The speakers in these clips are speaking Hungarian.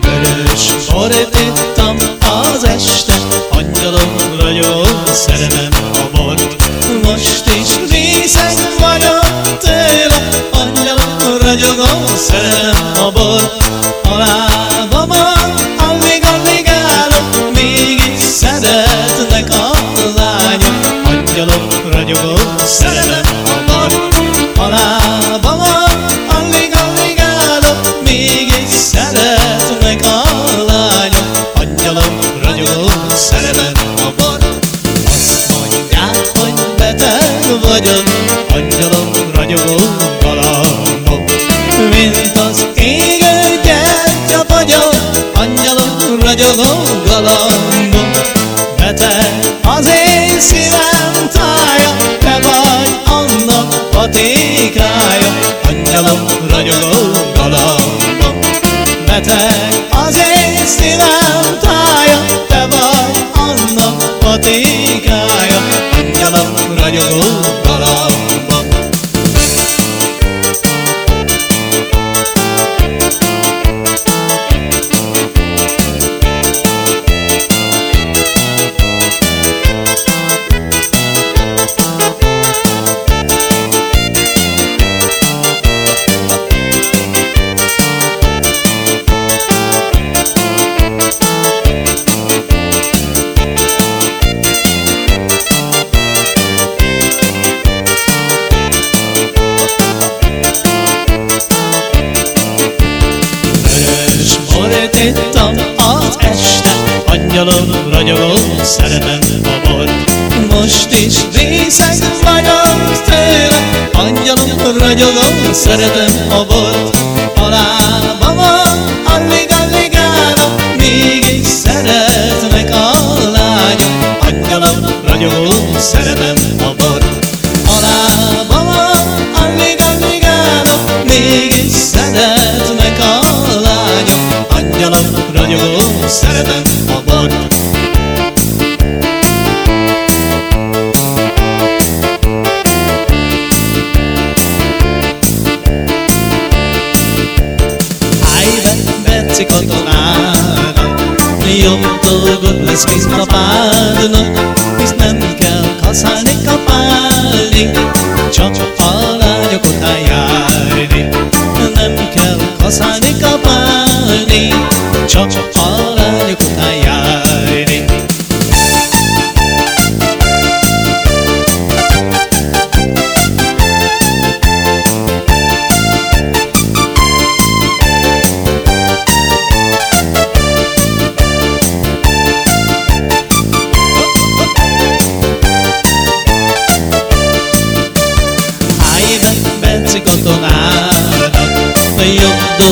Vörös bort ittam az este Angyalom ragyogó szerelem galambom. Beteg az én szívem tája, te vagy annak patékája, angyalom ragyogó galambom. Beteg az én szívem tája, te vagy annak patékája, angyalom ragyogó ragyogó szeretem a bort. Most is részeg vagyok tőle, angyalom ragyogó szeretem a bort. Kell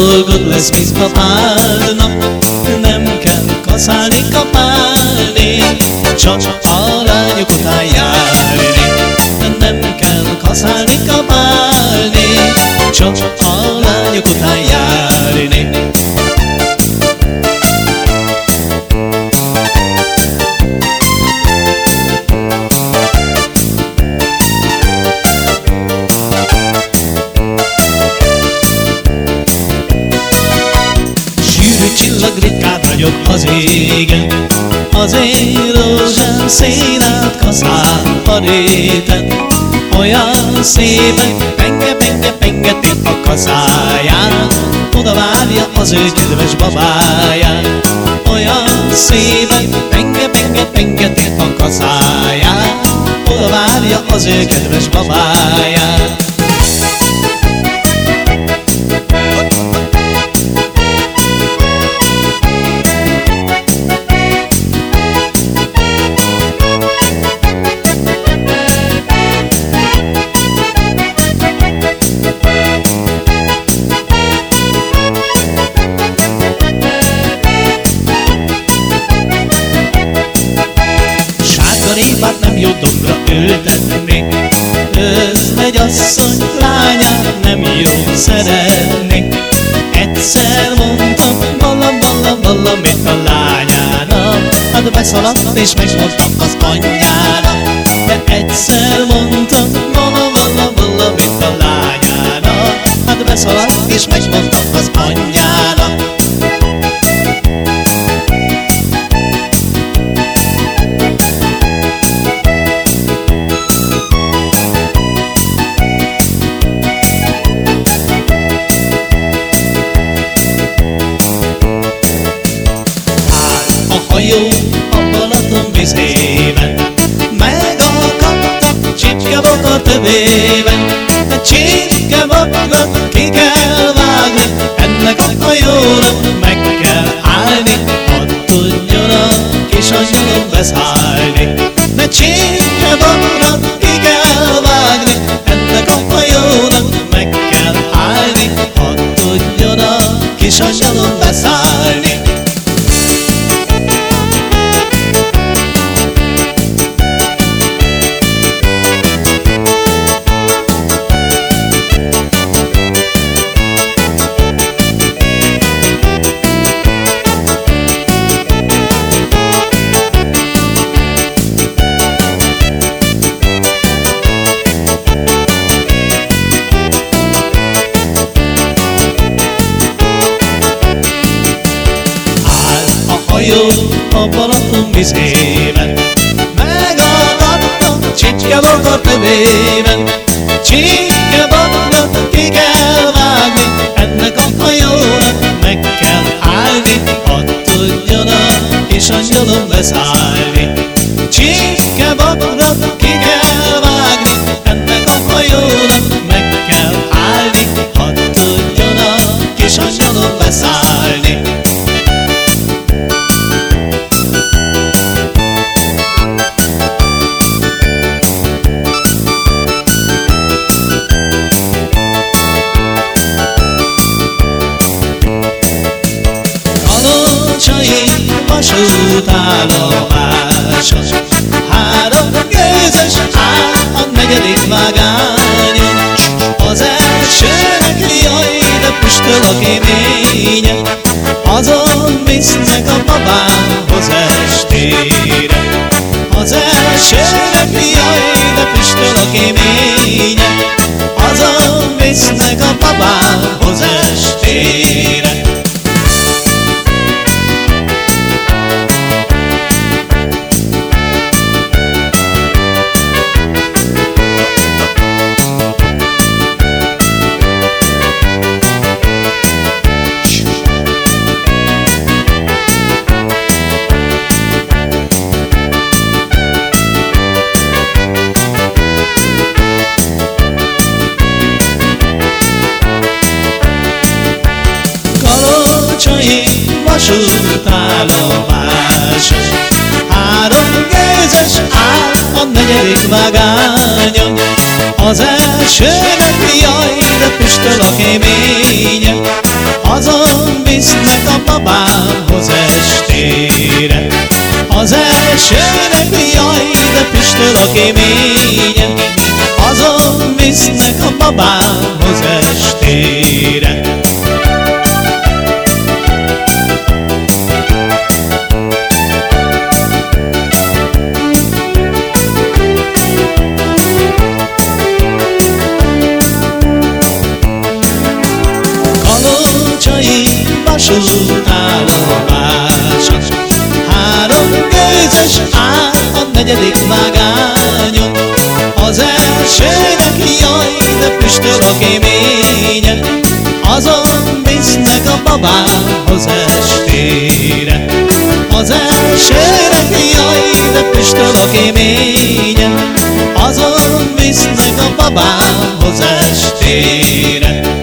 dolgod lesz, mint apádnak. Nem kell kaszálni, kapálni, csak a lányok után járni. Nem kell kaszálni, kapálni, csak a lányok után járni. Rózsám szénát kaszál a réten. Olyan szépen penge, penge, penge tip a kaszáján, oda várja az ő kedves babáját. Olyan szépen penge, penge, tip a kaszáján, oda várja az ő kedves babáját. Egyszer mondtam valam, valam, valamit a lányának Hát beszaladt és megmondtam az anyjának De egyszer mondtam valam, valam, valamit a lányának Hát beszaladt és megmondtam kezében Megakadtak csipke a töbében A csipke bokot ki kell vágni. Ennek a hajónak meg kell állni. Hadd tudjon a kis beszállni hajó a Balaton vizében. Megadottam csicske a tövében, csicske babnak ki kell vágni, ennek a hajónak meg kell állni, hadd tudjon a kis angyalom leszállni. Csicske babnak ki kell vágányon Az elsőnek jaj, de püstöl a kéménye Azon visznek a babámhoz estére. Az elsőnek jaj, de püstöl a kéménye Azon visznek a babámhoz negyedik vágányon Az elsőnek jaj, de püstöl a kéménye Azon visznek a babámhoz estére. Az elsőnek jaj, de püstöl a kéménye Azon visznek a babámhoz vasútállomáson Három gőzös áll a negyedik vágányon Az elsőnek jaj, de püstöl a kéménye. Azon visznek a babámhoz estére. Az elsőnek jaj, de püstöl a kéménye. Azon visznek a babámhoz estére